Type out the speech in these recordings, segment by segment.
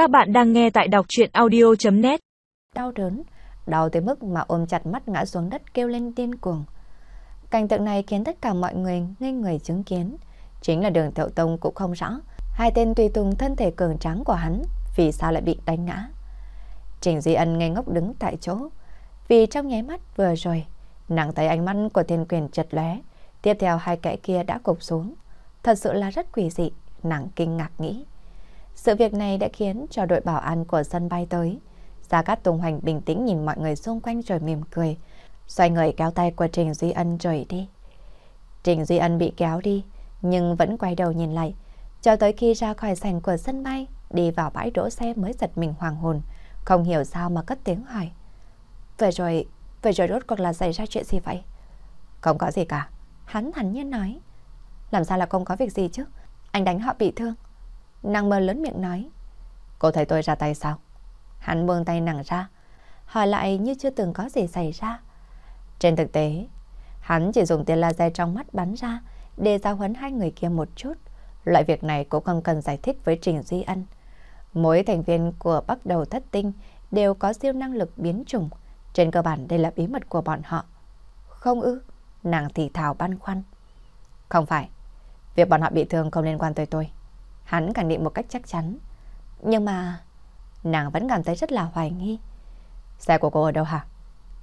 Các bạn đang nghe tại đọc chuyện audio.net Đau đớn, đau tới mức mà ôm chặt mắt ngã xuống đất kêu lên điên cuồng. Cảnh tượng này khiến tất cả mọi người ngây người chứng kiến. Chính là đường Thiệu Tông cũng không rõ. Hai tên tùy tùng thân thể cường tráng của hắn vì sao lại bị đánh ngã. Trình Duy Ân ngây ngốc đứng tại chỗ. Vì trong nháy mắt vừa rồi, nặng thấy ánh mắt của thiên quyền chật lóe. Tiếp theo hai kẻ kia đã cục xuống. Thật sự là rất quỷ dị, nàng kinh ngạc nghĩ. Sự việc này đã khiến cho đội bảo an của sân bay tới. Gia Cát Tùng Hoành bình tĩnh nhìn mọi người xung quanh rồi mỉm cười. Xoay người kéo tay của Trình Duy Ân rời đi. Trình Duy Ân bị kéo đi, nhưng vẫn quay đầu nhìn lại. Cho tới khi ra khỏi sảnh của sân bay, đi vào bãi đỗ xe mới giật mình hoàng hồn. Không hiểu sao mà cất tiếng hỏi. Vậy rồi, vậy rồi rốt cuộc là xảy ra chuyện gì vậy? Không có gì cả. Hắn thản nhiên nói. Làm sao là không có việc gì chứ? Anh đánh họ bị thương. Nàng mơ lớn miệng nói. Cô thấy tôi ra tay sao? Hắn buông tay nàng ra. Hỏi lại như chưa từng có gì xảy ra. Trên thực tế, hắn chỉ dùng tia laser trong mắt bắn ra để giao huấn hai người kia một chút. Loại việc này cũng không cần giải thích với Trình Duy Ân. Mỗi thành viên của bắt đầu thất tinh đều có siêu năng lực biến chủng. Trên cơ bản đây là bí mật của bọn họ. Không ư, nàng thì thào băn khoăn. Không phải, việc bọn họ bị thương không liên quan tới tôi. Hắn khẳng định một cách chắc chắn. Nhưng mà... Nàng vẫn cảm thấy rất là hoài nghi. Xe của cô ở đâu hả?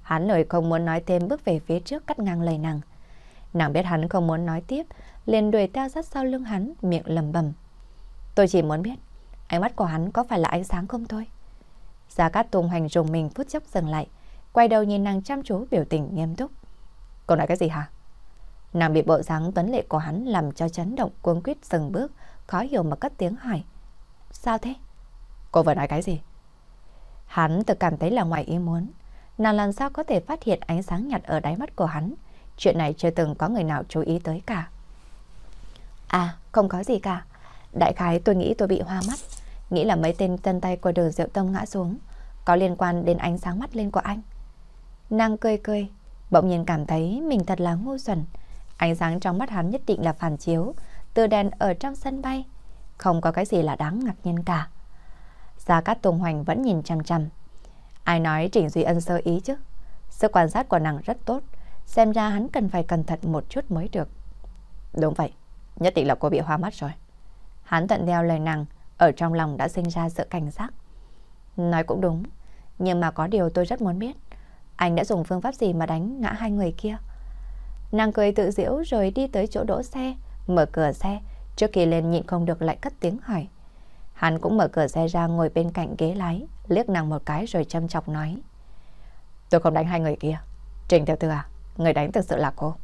Hắn lời không muốn nói thêm bước về phía trước cắt ngang lời nàng. Nàng biết hắn không muốn nói tiếp, liền đuổi theo sát sau lưng hắn, miệng lầm bầm. Tôi chỉ muốn biết, ánh mắt của hắn có phải là ánh sáng không thôi? Gia Cát Tùng hành rùng mình phút chốc dừng lại, quay đầu nhìn nàng chăm chú biểu tình nghiêm túc. Cô nói cái gì hả? Nàng bị bộ dáng tuấn lệ của hắn làm cho chấn động cuống quýt dừng bước, khó hiểu mà cất tiếng hỏi. Sao thế? Cô vừa nói cái gì? Hắn tự cảm thấy là ngoài ý muốn. Nàng làm sao có thể phát hiện ánh sáng nhạt ở đáy mắt của hắn. Chuyện này chưa từng có người nào chú ý tới cả. À, không có gì cả. Đại khái tôi nghĩ tôi bị hoa mắt. Nghĩ là mấy tên chân tay của đường diệu tông ngã xuống. Có liên quan đến ánh sáng mắt lên của anh. Nàng cười cười. Bỗng nhiên cảm thấy mình thật là ngu xuẩn. Ánh sáng trong mắt hắn nhất định là phản chiếu từ đèn ở trong sân bay. Không có cái gì là đáng ngạc nhiên cả. Gia Cát Tùng Hoành vẫn nhìn chằm chằm. Ai nói Trịnh Duy Ân sơ ý chứ? sự quan sát của nàng rất tốt. Xem ra hắn cần phải cẩn thận một chút mới được. Đúng vậy, nhất định là cô bị hoa mắt rồi. Hắn tận theo lời nàng, ở trong lòng đã sinh ra sự cảnh giác. Nói cũng đúng, nhưng mà có điều tôi rất muốn biết. Anh đã dùng phương pháp gì mà đánh ngã hai người kia? Nàng cười tự giễu rồi đi tới chỗ đỗ xe, mở cửa xe, trước khi lên nhịn không được lại cất tiếng hỏi. Hắn cũng mở cửa xe ra ngồi bên cạnh ghế lái, liếc nàng một cái rồi châm chọc nói. Tôi không đánh hai người kia. Trình Tiểu Thư à, người đánh thực sự là cô.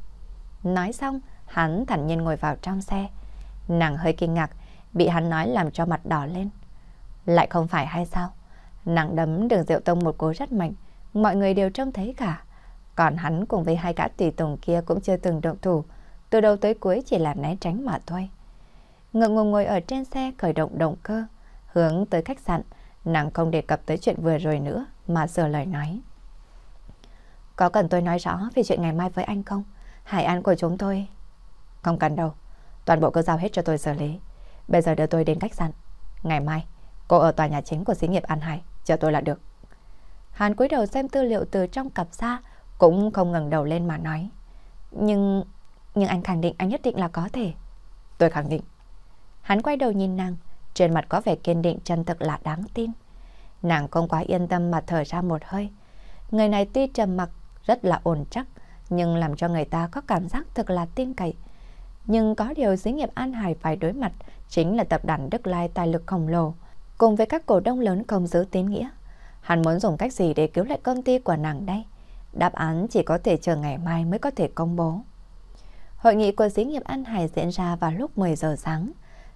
Nói xong, hắn thản nhiên ngồi vào trong xe. Nàng hơi kinh ngạc, bị hắn nói làm cho mặt đỏ lên. Lại không phải hay sao? Nàng đấm đường Diệu Tông một cú rất mạnh, mọi người đều trông thấy cả. Còn hắn cùng với hai gã tùy tùng kia cũng chưa từng động thủ, từ đầu tới cuối chỉ là né tránh mà thôi. Ngượng ngùng ngồi ở trên xe khởi động động cơ, hướng tới khách sạn, nàng không đề cập tới chuyện vừa rồi nữa mà sửa lời nói. Có cần tôi nói rõ về chuyện ngày mai với anh không? Hải An của chúng tôi... Không cần đâu, toàn bộ cơ giao hết cho tôi xử lý. Bây giờ đưa tôi đến khách sạn. Ngày mai, cô ở tòa nhà chính của xí nghiệp An Hải, chờ tôi là được. Hàn cúi đầu xem tư liệu từ trong cặp ra, cũng không ngẩng đầu lên mà nói. Nhưng nhưng anh khẳng định anh nhất định là có thể. Tôi khẳng định. Hắn quay đầu nhìn nàng, trên mặt có vẻ kiên định chân thực là đáng tin. Nàng không quá yên tâm mà thở ra một hơi. Người này tuy trầm mặc, rất là ổn chắc, nhưng làm cho người ta có cảm giác thật là tin cậy. Nhưng có điều xí nghiệp An Hải phải đối mặt chính là tập đoàn Đức Lai tài lực khổng lồ, cùng với các cổ đông lớn không giữ tín nghĩa. Hắn muốn dùng cách gì để cứu lại công ty của nàng đây? Đáp án chỉ có thể chờ ngày mai mới có thể công bố. Hội nghị của xí nghiệp An Hải diễn ra vào lúc 10 giờ sáng.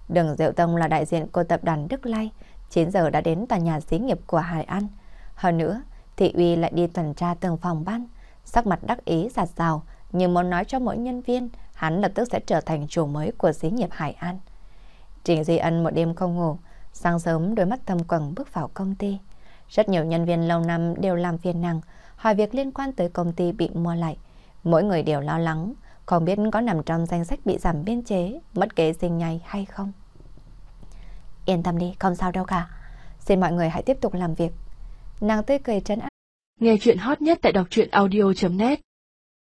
Đường Diệu Tông là đại diện của tập đoàn Đức Lai, 9 giờ đã đến tòa nhà xí nghiệp của Hải An. Hơn nữa, Thị Uy lại đi tuần tra từng phòng ban, sắc mặt đắc ý giạt rào, như muốn nói cho mỗi nhân viên, hắn lập tức sẽ trở thành chủ mới của xí nghiệp Hải An. Trình Duy Ân một đêm không ngủ, sáng sớm đôi mắt thâm quầng bước vào công ty. Rất nhiều nhân viên lâu năm đều làm phiền nàng, hỏi việc liên quan tới công ty bị mua lại. Mỗi người đều lo lắng, không biết có nằm trong danh sách bị giảm biên chế, mất kế sinh nhai hay không. Yên tâm đi, không sao đâu cả. Xin mọi người hãy tiếp tục làm việc. Nàng tươi cười trấn an. Nghe chuyện hot nhất tại đọc truyện audio.net